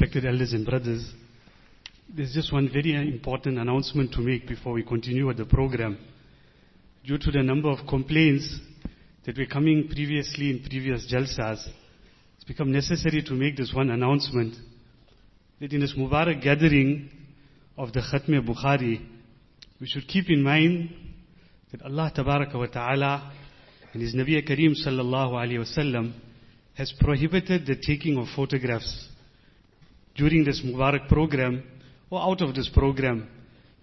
Respected elders and brothers, there's just one very important announcement to make before we continue with the program. Due to the number of complaints that were coming previously in previous jalsas, it's become necessary to make this one announcement that in this Mubarak gathering of the Khatm Bukhari, we should keep in mind that Allah wa Ta'ala and His Nabi Kareem Sallallahu Alaihi Wasallam has prohibited the taking of photographs during this Mubarak program or out of this program.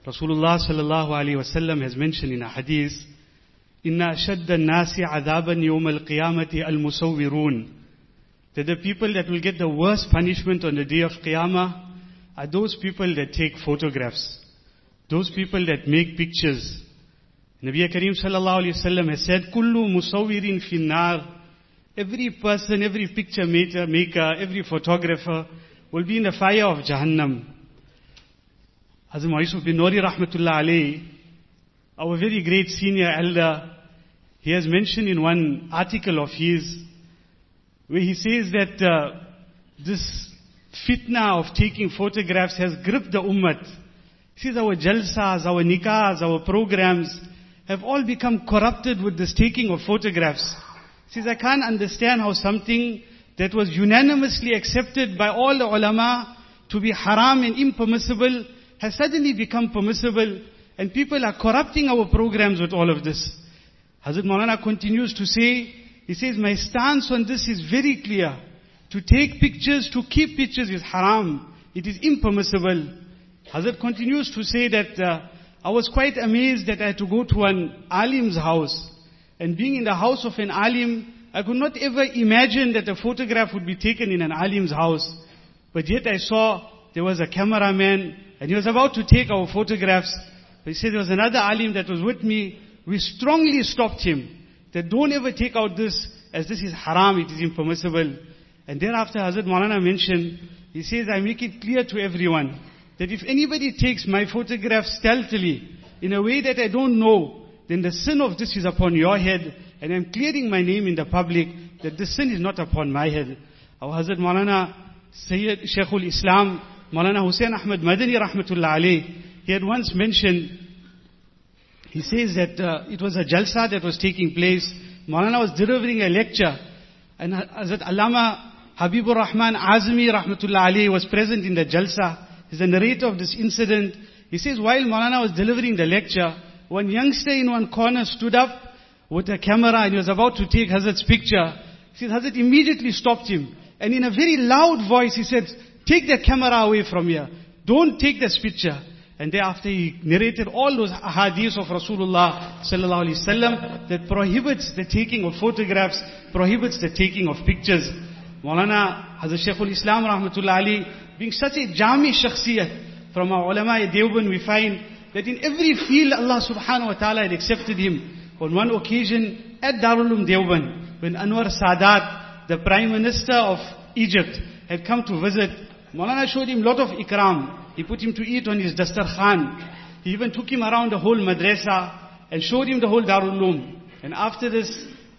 Rasulullah Sallallahu Alaihi Wasallam has mentioned in a hadith, إِنَّ أَشَدَّ النَّاسِ عَذَابًا يَوْمَ الْقِيَامَةِ الْمُسَوِّرُونَ That the people that will get the worst punishment on the day of Qiyamah are those people that take photographs. Those people that make pictures. Nabi Kareem sallallahu alayhi wasallam has said, Kullu musawirin finnar. Every person, every picture maker, maker, every photographer will be in the fire of Jahannam. Hazrat Yusuf Banuri rahmatullah our very great senior elder, he has mentioned in one article of his, where he says that uh, this fitna of taking photographs has gripped the ummah. He says our jalsas, our nikahs, our programs have all become corrupted with this taking of photographs. He says, I can't understand how something that was unanimously accepted by all the ulama to be haram and impermissible has suddenly become permissible and people are corrupting our programs with all of this. Hazrat Maulana continues to say, he says, my stance on this is very clear. To take pictures, to keep pictures is haram. It is impermissible. Hazrat continues to say that uh, I was quite amazed that I had to go to an alim's house. And being in the house of an alim, I could not ever imagine that a photograph would be taken in an alim's house. But yet I saw there was a cameraman and he was about to take our photographs. But he said there was another alim that was with me. We strongly stopped him that don't ever take out this as this is haram, it is impermissible. And thereafter Hazrat Maulana mentioned, he says, I make it clear to everyone that if anybody takes my photograph stealthily in a way that I don't know, then the sin of this is upon your head and I'm clearing my name in the public that the sin is not upon my head. Our Hazrat Maulana Sayyid Shaykhul Islam, Maulana Hussain Ahmad Madani Rahmatullah alayh, he had once mentioned, he says that uh, it was a jalsa that was taking place. Maulana was delivering a lecture and Hazrat Allama Habibur Rahman Azmi Rahmatullah alayh was present in the jalsa. He's the narrator of this incident. He says while Maulana was delivering the lecture, one youngster in one corner stood up with a camera and he was about to take Hazrat's picture. Said, Hazrat immediately stopped him. And in a very loud voice he said, take the camera away from here. Don't take this picture. And thereafter he narrated all those hadiths of Rasulullah sallallahu alaihi wasallam that prohibits the taking of photographs, prohibits the taking of pictures. Maulana Hazrat Shaykhul Islam rahmatullah ali, being such a jami shakhsiyat, from our ulama Deoband we find that in every field Allah subhanahu wa ta'ala had accepted him. On one occasion at Darul Uloom Deoband, when Anwar Sadat, the Prime Minister of Egypt, had come to visit, Maulana showed him lot of ikram. He put him to eat on his dastar khan. He even took him around the whole madrasa and showed him the whole Darul Uloom. And after this,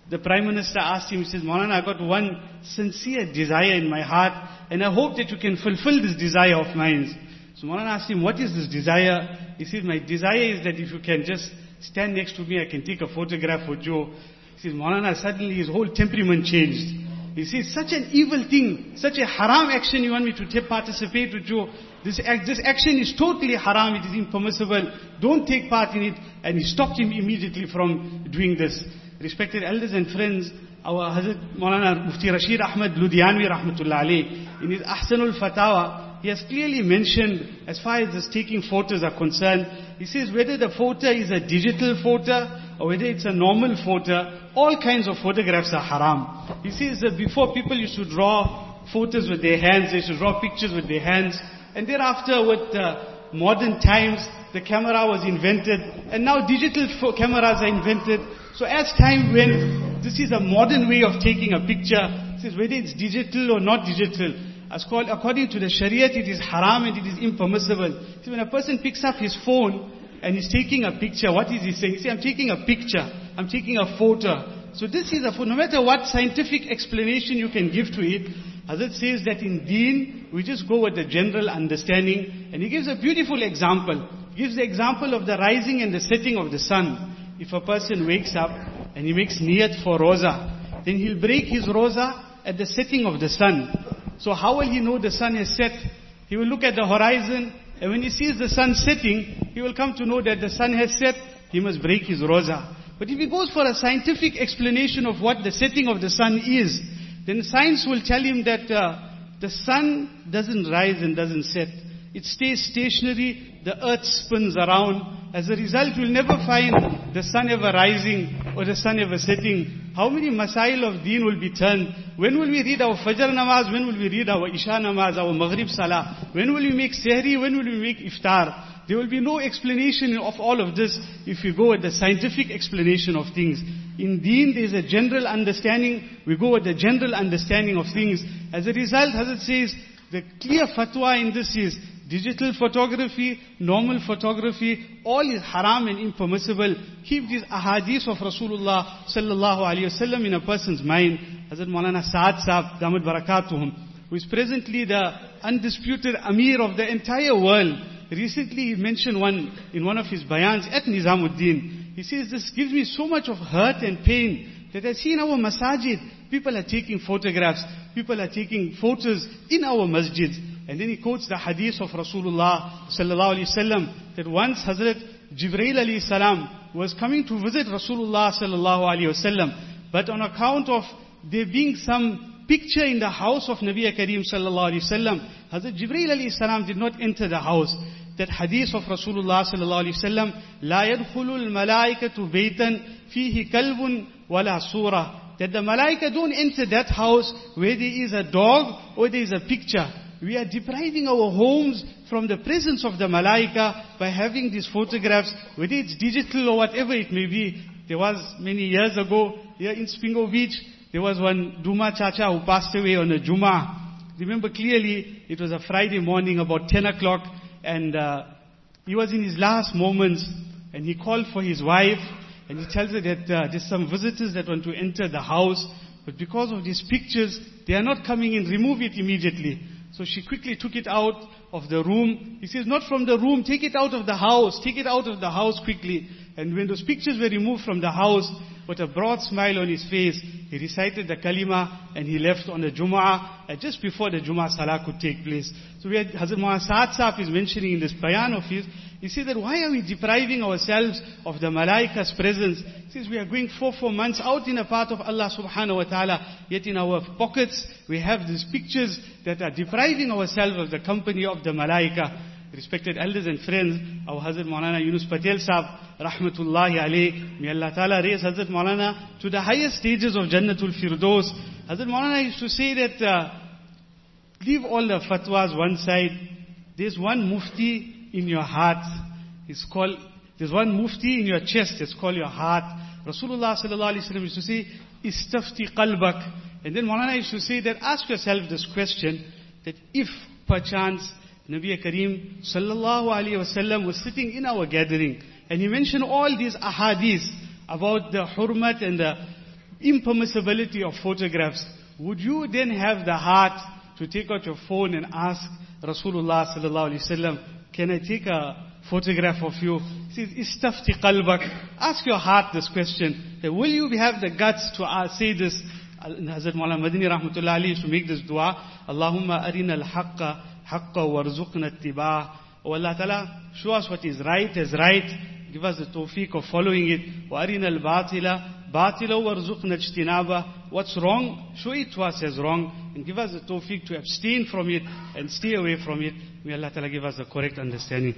the Prime Minister asked him, he says, Maulana, I got one sincere desire in my heart, and I hope that you can fulfill this desire of mine. So Maulana asked him, what is this desire? He said, my desire is that if you can just stand next to me, I can take a photograph with you. He says, Maulana, suddenly his whole temperament changed. He says, such an evil thing, such a haram action you want me to take, participate with you. This, act, this action is totally haram, it is impermissible. Don't take part in it. And he stopped him immediately from doing this. Respected elders and friends, our Hazrat Maulana Mufti Rashid Ahmad Ludhianvi Rahmatullah alayh, in his Ahsanul Fatawa, he has clearly mentioned, as far as this taking photos are concerned, he says whether the photo is a digital photo or whether it's a normal photo, all kinds of photographs are haram. He says that before people used to draw photos with their hands, they used to draw pictures with their hands, and thereafter with uh, modern times, the camera was invented, and now digital cameras are invented. So as time went, this is a modern way of taking a picture. It says whether it's digital or not digital. As called, according to the Shariat, it is haram and it is impermissible. See, when a person picks up his phone and he's taking a picture, what is he saying? Says, I'm taking a picture. I'm taking a photo. So this is a, photo. no matter what scientific explanation you can give to it, Hazrat says that in deen, we just go with the general understanding. And he gives a beautiful example. He gives the example of the rising and the setting of the sun. If a person wakes up and he makes niyat for roza, then he'll break his roza at the setting of the sun. So how will he know the sun has set? He will look at the horizon, and when he sees the sun setting, he will come to know that the sun has set, he must break his roza. But if he goes for a scientific explanation of what the setting of the sun is, then science will tell him that uh, the sun doesn't rise and doesn't set. It stays stationary, the earth spins around. As a result, you'll never find the sun ever rising or the sun ever setting. How many masail of deen will be turned? When will we read our Fajr namaz? When will we read our Isha namaz, our Maghrib salah? When will we make sehri? When will we make iftar? There will be no explanation of all of this if we go with the scientific explanation of things. In deen, there is a general understanding. We go with the general understanding of things. As a result, Hazrat says, the clear fatwa in this is, digital photography, normal photography, all is haram and impermissible. Keep these ahadith of Rasulullah sallallahu alayhi wasallam in a person's mind. Hazrat Maulana Saad Saab, Damat Barakatuhum, who is presently the undisputed Amir of the entire world. Recently he mentioned one, in one of his bayans at Nizamuddin. He says, this gives me so much of hurt and pain that I see in our masajid, people are taking photographs, people are taking photos in our masjids. And then he quotes the hadith of Rasulullah sallallahu alaihi wasallam that once Hazrat Jibreel alayhi salam was coming to visit Rasulullah sallallahu alaihi wasallam, but on account of there being some picture in the house of Nabi Kareem sallallahu alaihi wasallam, Hazrat Jibreel alayhi salam did not enter the house. That hadith of Rasulullah sallallahu alaihi wasallam, لا يدخل الملائكة بيتا فيه كلب ولا صورة. That the malaika don't enter that house where there is a dog or there is a picture. We are depriving our homes from the presence of the malaika by having these photographs, whether it's digital or whatever it may be. There was many years ago here in Isipingo Beach, there was one Duma Chacha who passed away on a Juma. Remember clearly, it was a Friday morning about 10 o'clock and uh, he was in his last moments and he called for his wife and he tells her that uh, there's some visitors that want to enter the house but because of these pictures, they are not coming in, remove it immediately. So she quickly took it out of the room. He says, not from the room, take it out of the house, take it out of the house quickly. And when those pictures were removed from the house, with a broad smile on his face, he recited the kalima and he left on the Jum'ah uh, just before the Jum'ah Salah could take place. So we had Hazrat Muhammad Saab is mentioning in this bayan of his, he said that why are we depriving ourselves of the malaika's presence? since we are going four, four months out in a path of Allah subhanahu wa ta'ala, yet in our pockets we have these pictures that are depriving ourselves of the company of the malaika. Respected elders and friends, our Hazrat Maulana Yunus Patel Sahib, Rahmatullahi alayh, may Allah Ta'ala raise Hazrat Maulana to the highest stages of Jannatul Firdos. Hazrat Maulana used to say that, uh, leave all the fatwas one side. There's one mufti in your heart. It's called, there's one mufti in your chest. It's called your heart. Rasulullah sallallahu alaihi wasallam used to say, istafti qalbak. And then Maulana used to say that ask yourself this question, that if perchance Nabi Kareem sallallahu alaihi wasallam was sitting in our gathering and he mentioned all these ahadith about the hurmat and the impermissibility of photographs, would you then have the heart to take out your phone and ask Rasulullah sallallahu alaihi wasallam, can I take a photograph of you? He says, istafti qalbak. Ask your heart this question. Will you have the guts to uh, say this? Hazrat Maulana Madani rahmatullah alayhi used to make this dua. Allahumma arina al-haqqa haqqa warzuqna ittiba'ah. Oh Allah Ta'ala, show us what is right as right. Give us the tawfiq of following it. وَأَرِنَا الْبَاطِلَ بَاطِلَ وَارْزُقْنَا اجْتِنَابَهُ What's wrong, show it to us as wrong. And give us the tawfiq to abstain from it and stay away from it. May Allah Ta'ala give us the correct understanding.